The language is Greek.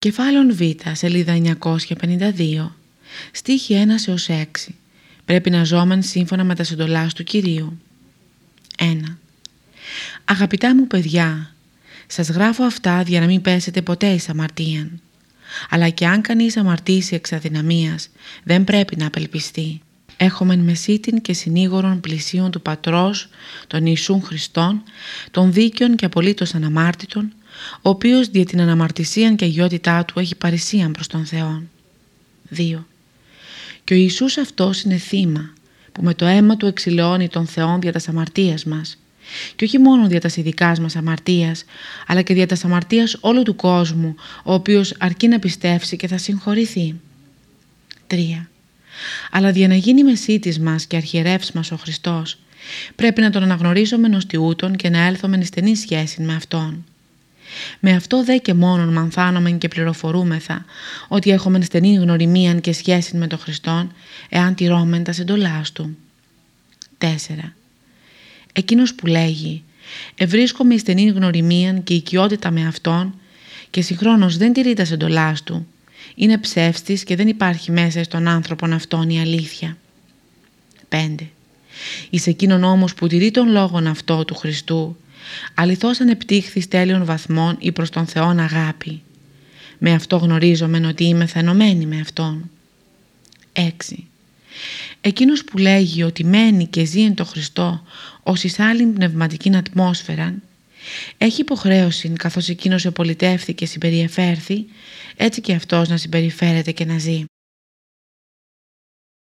Κεφάλαιο Β, σελίδα 952, στίχη 1 έως 6. Πρέπει να ζώμεν σύμφωνα με τα συντολάς του Κυρίου. 1. Αγαπητά μου παιδιά, σας γράφω αυτά για να μην πέσετε ποτέ εις αμαρτίαν. Αλλά και αν κανείς αμαρτήσει εξ αδυναμίας, δεν πρέπει να απελπιστεί. Έχομεν μεσίτην και συνήγορον πλησίων του Πατρός, των Ιησούν Χριστών, των δίκαιων και απολύτως αναμάρτητων, ο οποίος δια την αναμαρτησίαν και αγιότητά του έχει παρησίαν προς τον Θεό. 2. Και ο Ιησούς αυτός είναι θύμα, που με το αίμα του εξηλαιώνει τον Θεόν δια τας αμαρτίας μας, και όχι μόνο δια τας ειδικάς μας αμαρτίας, αλλά και δια τας αμαρτίας όλου του κόσμου, ο οποίος αρκεί να πιστεύσει και θα συγχωρηθεί. 3. Αλλά για να γίνει μεσίτης μας και αρχιερεύς μας ο Χριστός, πρέπει να τον αναγνωρίσουμε νοστιούτον και να έλθουμε εν στενή σχέση με Αυτόν. Με αυτό δε και μόνον μανθάνομεν και πληροφορούμεθα ότι έχουμε στενή γνωριμία και σχέση με τον Χριστόν εάν τηρώμεν τα συντολάς Του. 4. Εκείνος που λέγει «Ευρίσκομαι στενή γνωριμία και οικειότητα με Αυτόν και συγχρόνως δεν τηρεί τα συντολάς Του» είναι ψεύστης και δεν υπάρχει μέσα στον άνθρωπον αυτόν η αλήθεια. 5. Εις εκείνον όμως που τηρεί τον λόγον αυτό του Χριστού αληθώς ανεπτύχθη τέλειων βαθμών ή προς τον Θεόν αγάπη. Με αυτό γνωρίζομαι ότι είμαι θενωμένη με Αυτόν. 6. Εκείνος που λέγει ότι μένει και ζει εν το Χριστό ως εις άλλη πνευματική ατμόσφαιρα έχει υποχρέωση καθώς εκείνος επολιτεύθη και συμπεριεφέρθη έτσι και αυτός να συμπεριφέρεται και να ζει.